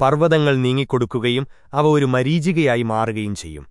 പർവതങ്ങൾ നീങ്ങിക്കൊടുക്കുകയും അവ ഒരു മരീചികയായി മാറുകയും ചെയ്യും.